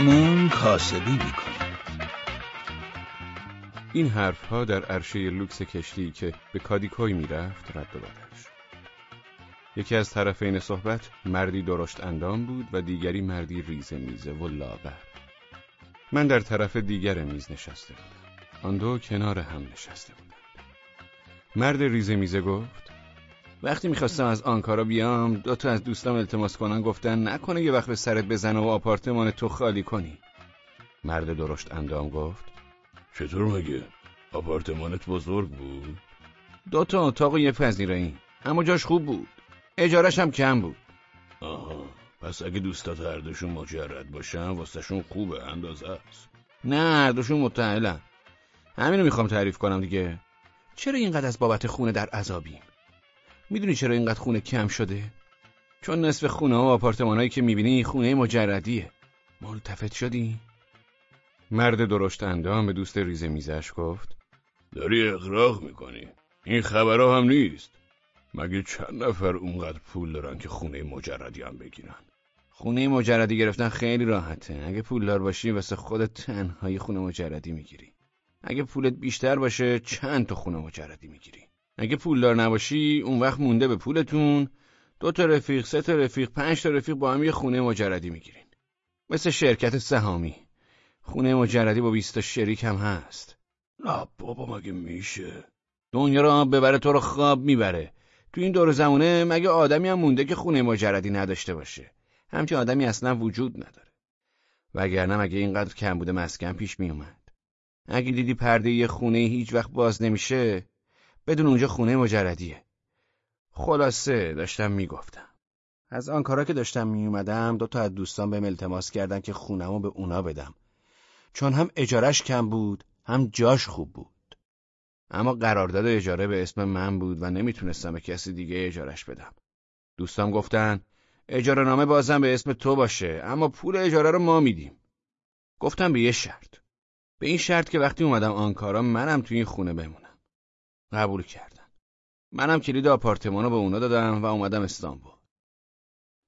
همون کاسبی می‌کنیم این حرفها در عرشه لوکس کشتی که به کادیکوی می‌رفت رد و بدل شد. یکی از طرفین صحبت مردی درشت اندام بود و دیگری مردی ریزه میزه و لاغر. من در طرف دیگر میز نشسته بودم. آن دو کنار هم نشسته بودند. مرد ریزه میزه گفت وقتی می‌خواستم از آنکارا بیام دو تا از دوستام التماس کنن گفتن نکنه یه وقت به سرت بزنه و آپارتمان تو خالی کنی. مرد درشت اندام گفت چطور مگه؟ آپارتمانت بزرگ بود؟ دو تا اتاق و یه پذیرایی اما جاش خوب بود. اجارش هم کم بود. آها پس اگه دوستات هر دوشون مجرد باشن واسهشون خوبه اندازه است. نه هر دوشون متعلن همینو می‌خوام تعریف کنم دیگه. چرا اینقدر از بابت خونه در عذابیم؟ می‌دونی چرا اینقدر خونه کم شده؟ چون نصف خونه و آپارتمانایی که می‌بینی خونه مجردیه. ملتفت شدی؟ مرد درشت اندام به دوست ریزه میزش گفت داری اقراق می‌کنی. این خبرها هم نیست. مگه چند نفر اونقدر پول دارن که خونه مجردی هم بگیرن؟ خونه مجردی گرفتن خیلی راحته. اگه پولدار باشی واسه خودت تنهایی خونه مجردی می‌گیری. اگه پولت بیشتر باشه چند تا خونه مجردی می‌گیری؟ اگه پولدار نباشی اون وقت مونده به پولتون. دو تا رفیق سه تا رفیق پنج تا رفیق با هم یه خونه مجردی می‌گیرین. مثل شرکت سهامی. خونه مجردی با 20 تا شریک هم هست. نه بابا مگه میشه؟ دنیا رو ببره تو رو خواب می‌بره. تو این دور زمونه مگه آدمی هم مونده که خونه مجردی نداشته باشه؟ همچین آدمی اصلا وجود نداره. وگرنه مگه اینقدر کم بوده مسکن پیش میومد اگه دیدی پرده یه خونه هیچ وقت باز نمیشه بدون اونجا خونه مجردیه. خلاصه داشتم می‌گفتم. از آن کارا که داشتم میومدم دو تا از دوستان به التماس کردن که خونمو به اونا بدم. چون هم اجارش کم بود هم جاش خوب بود. اما قرارداد اجاره به اسم من بود و نمی‌تونستم به کسی دیگه اجارش بدم. دوستام گفتن اجاره نامه بازم به اسم تو باشه اما پول اجاره رو ما میدیم. گفتم به یه شرط. به این شرط که وقتی اومدم آنکارا منم توی این خونه بمونم. قبول کردن. منم کلید آپارتمان رو به اونا دادم و اومدم استانبول.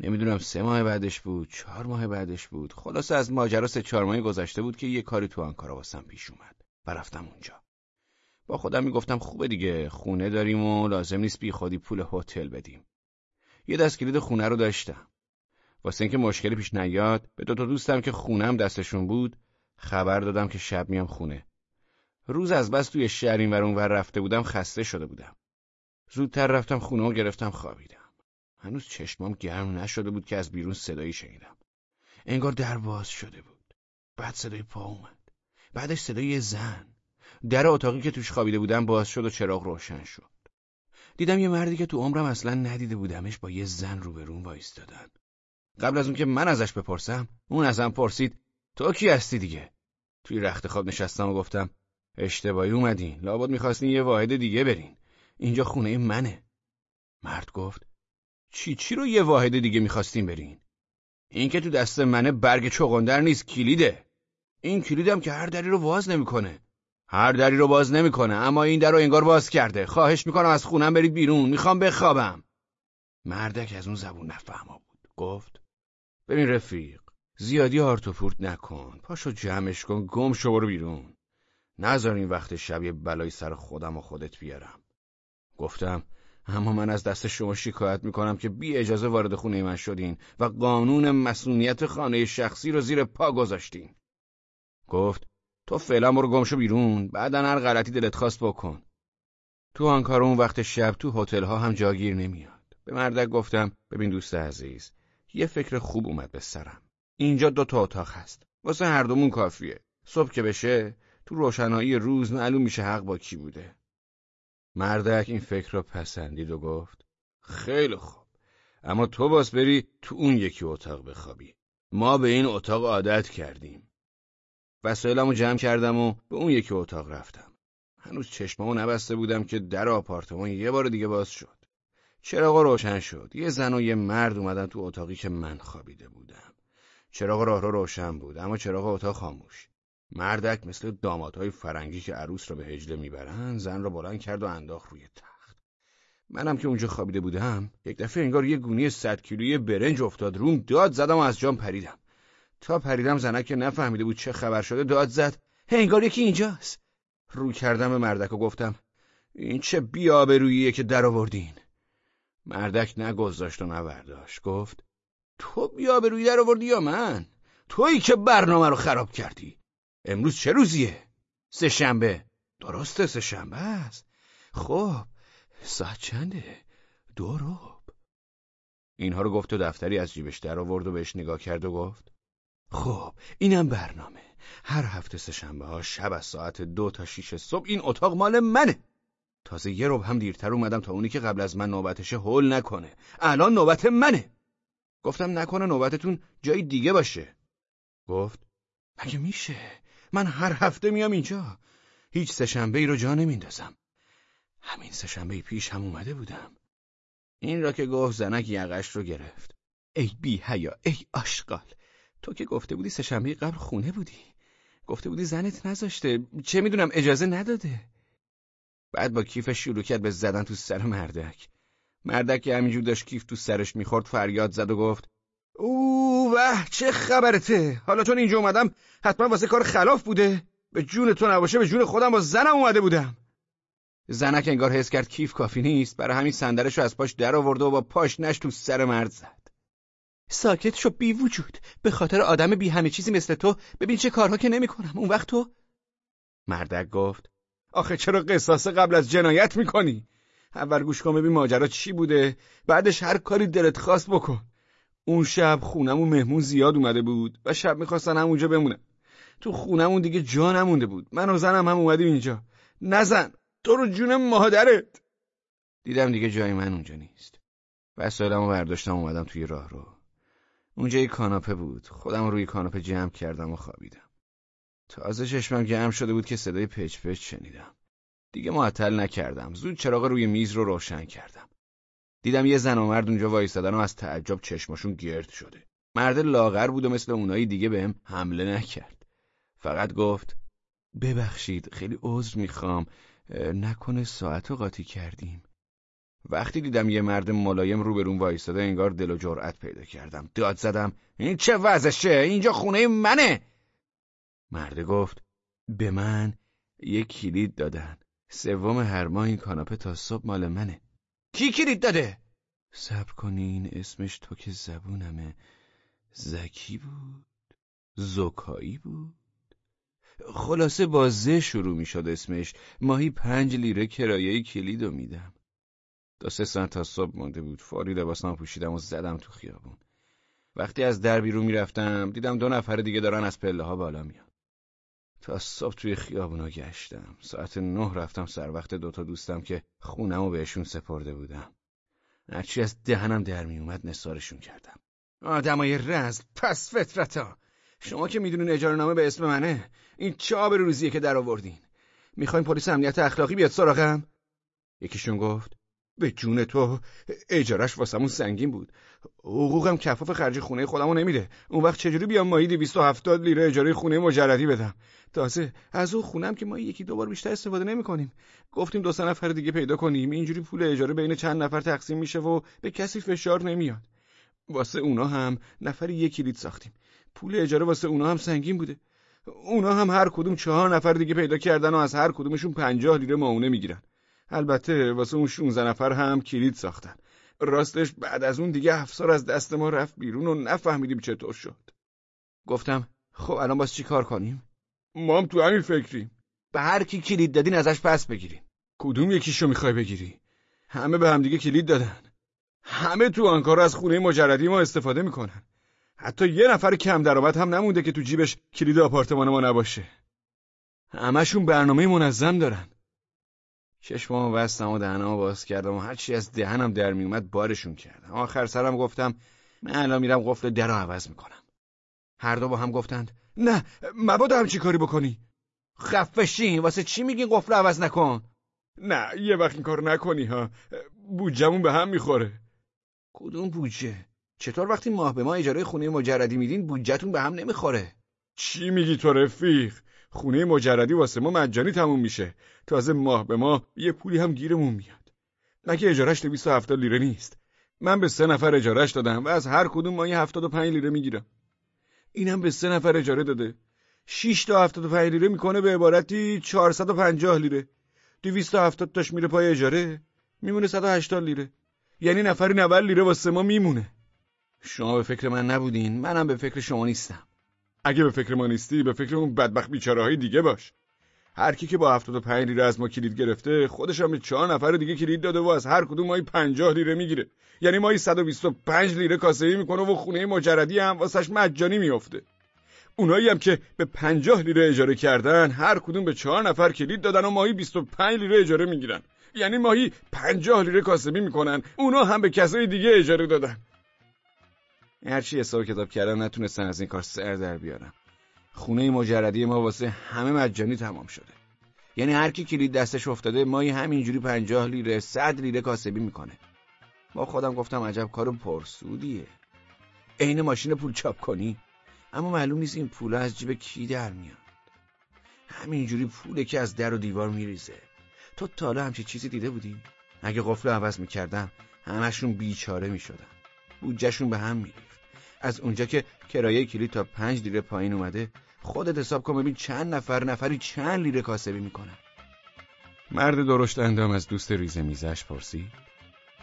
نمی‌دونم سه ماه بعدش بود چهار ماه بعدش بود. خلاصه از ماجرا سه چهار ماهی گذشته بود که یه کاری تو آنکارا واسم پیش اومد و رفتم اونجا. با خودم می‌گفتم خوبه دیگه خونه داریم و لازم نیست بی خودی پول هتل بدیم. یه دست کلید خونه رو داشتم. واسه اینکه مشکلی پیش نیاد به دو تا دوستم که خونم دستشون بود خبر دادم که شب میام خونه. روز از بس توی شهر این ور رفته بودم خسته شده بودم. زودتر رفتم خونه و گرفتم خوابیدم. هنوز چشمام گرم نشده بود که از بیرون صدایی شنیدم. انگار در باز شده بود. بعد صدای پا اومد. بعدش صدای زن. در اتاقی که توش خوابیده بودم باز شد و چراغ روشن شد. دیدم یه مردی که تو عمرم اصلا ندیده بودمش با یه زن روبرون وایستادن. قبل از اون که من ازش بپرسم اون ازم پرسید تو کی هستی دیگه؟ توی رخت خواب نشستم و گفتم اشتباهی اومدین. لابد می‌خواستین یه واحد دیگه برین. اینجا خونه منه. مرد گفت چی چی رو یه واحد دیگه می‌خواستین برین؟ این که تو دست منه برگ چغندر نیست کلیده. این کلیدم که هر دری رو باز نمی‌کنه. هر دری رو باز نمی‌کنه اما این در رو انگار باز کرده. خواهش می‌کنم از خونم برید بیرون. می‌خوام بخوابم. مردک از اون زبون نفهما بود. گفت ببین رفیق زیادی هارت نکن. پاشو جمعش کن گم شو برو بیرون. نذار این وقت شب یه بلای سر خودم و خودت بیارم. گفتم اما من از دست شما شکایت می‌کنم که بی اجازه وارد خونه من شدین و قانون مسئولیت خانه شخصی رو زیر پا گذاشتین. گفت تو فعلا برو گمشو بیرون بعدا هر غلطی دلت خواست بکن. تو آنکار اون وقت شب تو هتل ها هم جاگیر نمیاد. به مردک گفتم ببین دوست عزیز یه فکر خوب اومد به سرم. اینجا دو تا اتاق هست. واسه هر دومون کافیه. صبح که بشه تو روشنایی روز معلوم میشه حق با کی بوده. مردک این فکر را پسندید و گفت خیلی خوب. اما تو باز بری تو اون یکی اتاق بخوابی. ما به این اتاق عادت کردیم. وسایلمو جمع کردم و به اون یکی اتاق رفتم. هنوز چشمامو نبسته بودم که در آپارتمان یه بار دیگه باز شد. چراغ روشن شد. یه زن و یه مرد اومدن تو اتاقی که من خوابیده بودم. چراغ راه رو روشن بود اما چراغ اتاق خاموش. مردک مثل دامادهای فرنگی که عروس را به هجله می‌برن زن را بلند کرد و انداخت روی تخت. منم که اونجا خوابیده بودم یک دفعه انگار یه گونی صد کیلویی برنج افتاد روم داد زدم و از جام پریدم. تا پریدم زنک که نفهمیده بود چه خبر شده داد زد. هنگار یکی اینجاست. رو کردم به مردک و گفتم این چه بیابروییه که در آوردین؟ مردک نگذاشت و نبرداشت. گفت تو بیابرویی در آوردی یا من؟ تویی که برنامه رو خراب کردی. امروز چه روزیه؟ سه شنبه. درسته سه شنبه است. خب ساعت چنده؟ دو روب اینها رو گفت و دفتری از جیبش در آورد و بهش نگاه کرد و گفت خب اینم برنامه. هر هفته سه شنبه ها شب از ساعت دو تا شیش صبح این اتاق مال منه. تازه یه روب هم دیرتر اومدم تا اونی که قبل از من نوبتشه هول نکنه. الان نوبت منه. گفتم نکنه نوبتتون جای دیگه باشه. گفت مگه میشه؟ من هر هفته میام اینجا. هیچ سهشنبه ای رو جا نمیندازم. همین سهشنبه پیش هم اومده بودم. این را که گفت زنک یقش رو گرفت. ای بی حیا ای آشغال. تو که گفته بودی سهشنبه قبل خونه بودی. گفته بودی زنت نذاشته. چه می‌دونم اجازه نداده. بعد با کیفش شروع کرد به زدن تو سر مردک. مردک که همینجور داشت کیف تو سرش می‌خورد فریاد زد و گفت او وح چه خبرته؟ حالا چون اینجا اومدم حتما واسه کار خلاف بوده. به جون تو نباشه به جون خودم با زنم اومده بودم. زنک انگار حس کرد کیف کافی نیست برای همین صندلش رو از پاش در آورده و با پاش نش تو سر مرد زد. ساکت شو بی وجود. به خاطر آدم بی همه چیزی مثل تو ببین چه کارها که نمی‌کنم. اون وقت تو؟ مردک گفت آخه چرا قصاص قبل از جنایت می‌کنی؟ اول گوش کن ببین ماجرا چی بوده بعدش هر کاری دلت خواست بکن. اون شب خونمون مهمون زیاد اومده بود و شب می‌خواستن همونجا بمونن. تو خونمون دیگه جا نمونده بود. من و زنم هم اومدیم اینجا. نزن تو رو جون مادرت. دیدم دیگه جای من اونجا نیست. وسایلمو برداشتم اومدم توی راه رو. اونجا یه کاناپه بود. خودم روی کاناپه جمع کردم و خوابیدم. تازه چشمم گرم شده بود که صدای پچ پچ شنیدم. دیگه معطل نکردم. زود چراغ روی میز رو روشن کردم. دیدم یه زن و مرد اونجا وایستادن و از تعجب چشماشون گرد شده. مرد لاغر بود و مثل اونایی دیگه بهم حمله نکرد. فقط گفت ببخشید خیلی عذر می‌خوام. نکنه ساعت رو قاطی کردیم. وقتی دیدم یه مرد ملایم روبرون وایستاده انگار دل و جرأت پیدا کردم. داد زدم این چه وضعشه؟ اینجا خونه منه. مرد گفت به من یه کلید دادن. سوم هر ماه این کاناپه تا صبح مال منه. کی کلید داده؟ صبر کنین اسمش تو که زبونمه. زکی بود زکایی بود. خلاصه با زه شروع می شد اسمش. ماهی پنج لیره کرایه کلید رو میدم. تا سه ساعت تا صبح مانده بود. فاری لباسم پوشیدم و زدم تو خیابون. وقتی از در بیرون می‌رفتم دیدم دو نفر دیگه دارن از پله ها بالا میان. تا صبح توی خیابونا گشتم. ساعت نه رفتم سر وقت دوتا دوستم که خونم و بهشون سپرده بودم. هرچی از دهنم در میومد نثارشون کردم. آدمای رز پس فطرتا. شما که می‌دونین اجاره نامه به اسم منه این چه روزیه که در آوردین. می‌خواین پلیس امنیت اخلاقی بیاد سراغم؟ یکیشون گفت به جون تو اجارش واسمون سنگین بود. حقوقم کفاف خرج خونه خودمو نمیده. اون وقت چجوری بیام ماهی 270 لیره اجاره خونه مجردی بدم؟ تازه از اون خونم که ما یکی دو بار بیشتر استفاده نمی‌کنیم. گفتیم دو سه نفر دیگه پیدا کنیم. اینجوری پول اجاره بین چند نفر تقسیم میشه و به کسی فشار نمیاد. واسه اونا هم نفری یک کلید ساختیم. پول اجاره واسه اونا هم سنگین بوده. اونا هم هر کدوم چهار نفر دیگه پیدا کردن و از هر کدومشون پنجاه لیره معونه می‌گیرن. البته واسه اون 16 نفر هم کلید ساختن. راستش بعد از اون دیگه افسار از دست ما رفت بیرون و نفهمیدیم چطور شد. گفتم خب الان باز چی کار کنیم؟ ما هم تو همین فکریم. به هر کی کلید دادین ازش پس بگیریم. کدوم یکیشو می‌خوای بگیری؟ همه به همدیگه کلید دادن. همه تو آنکار از خونه مجردی ما استفاده می‌کنن. حتی یه نفر کم درآمد هم نمونده که تو جیبش کلید آپارتمان ما نباشه. همشون برنامه منظم دارن. چشمامو بستم و دهنمو باز کردم و هرچی از دهنم در میومد بارشون کردم. آخر سرم گفتم من الان میرم قفل در عوض می‌کنم. هر دو با هم گفتند نه مبادا هم چی کاری بکنی؟ خفشین واسه چی میگین قفل عوض نکن؟ نه یه وقت این کار نکنی ها. بودجمون به هم می‌خوره. کدوم بودجه؟ چطور وقتی ماه به ما اجاره خونه مجردی میدین بودجهتون به هم نمی‌خوره؟ چی میگی تو رفیق؟ خونه مجردی واسه ما مجانی تموم میشه. تازه ماه به ماه یه پولی هم گیرمون میاد. مگه اجارش 270 لیره نیست. من به سه نفر اجارش دادم و از هر کدوم ماهی 75 لیره می‌گیرم. اینم به سه نفر اجاره داده. 6 تا 75 لیره می‌کنه به عبارتی 450 لیره. 270 تاش میره پای اجاره میمونه 180 لیره. یعنی نفری 90 لیره واسه ما میمونه. شما به فکر من نبودین منم به فکر شما نیستم. اگه به فکر ما نیستی به فکر اون بدبخت بیچاره دیگه باش. هر کی که با 75 لیره از ما کلید گرفته خودش هم به چهار نفر دیگه کلید داده و از هر کدوم مایی 50 لیره می‌گیره. یعنی مایی 125 لیره کاسبی می‌کنه و خونه مجردی هم واسش مجانی میافته. اونایی هم که به 50 لیره اجاره کردن هر کدوم به چهار نفر کلید دادن و ماهی 25 لیره اجاره می‌گیرن. یعنی ماهی 50 لیره کاسبی می‌کنن. اونا هم به کسای دیگه اجاره دادن. هرچی حساب کتاب کردم نتونستن از این کار سر در بیارم خونه مجردی ما واسه همه مجانی تمام شده. یعنی هر کی کلید دستش افتاده ماهی همینجوری 50 لیره 100 لیره کاسبی می‌کنه. با خودم گفتم عجب کار پرسودیه. عین ماشین پول چاپ کنی؟ اما معلوم نیست این پولا از جیب کی در میاد. همینجوری پوله که از در و دیوار میریزه. تو تا حالا همچی چیزی دیده بودی؟ اگه قفل عوض می‌کردم همشون بیچاره می‌شدن. بودجهشون به هم میریفت از اونجا که کرایه کلید تا پنج لیره پایین اومده خودت حساب کن ببین چند نفر نفری چند لیره کاسبی می‌کنن. مرد درشت اندام از دوست ریزه میزش پرسید.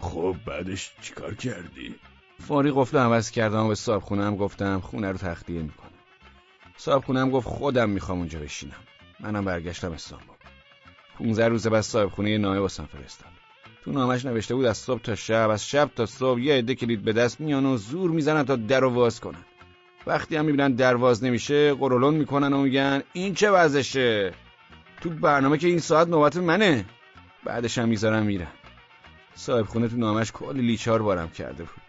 خب بعدش چیکار کردی؟ فاری قفل عوض کردم و به صاحب خونم گفتم خونه رو تخلیه می‌کنم. صاحب خونم گفت خودم می‌خوام اونجا بشینم. منم برگشتم استانبول. 15 روز بعد صاحب خونه نایب واسم فرستاد. تو نامش نوشته بود از صبح تا شب از شب تا صبح یه عده کلید به دست میان و زور می‌زنن تا در واز کنن. وقتی هم می‌بینن درواز نمیشه قرولون می‌کنن و میگن این چه وضعشه؟ تو برنامه که این ساعت نوبت منه. بعدش هم می‌ذارن میرن. صاحب خونه تو نامش کلی لیچار بارم کرده بود.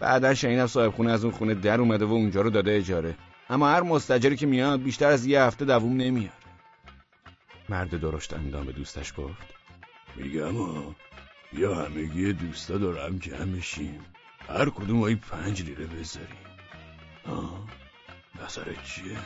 بعدا شنیدم صاحب خونه از اون خونه در اومده و اونجا رو داده اجاره. اما هر مستجری که میاد بیشتر از یه هفته دووم نمیاره. مرد درشت اندام به دوستش گفت میگم ها یا همگی دوستا دارم جمع میشیم هر کدوم ای پنج لیره بذاریم آه نظرت چیه؟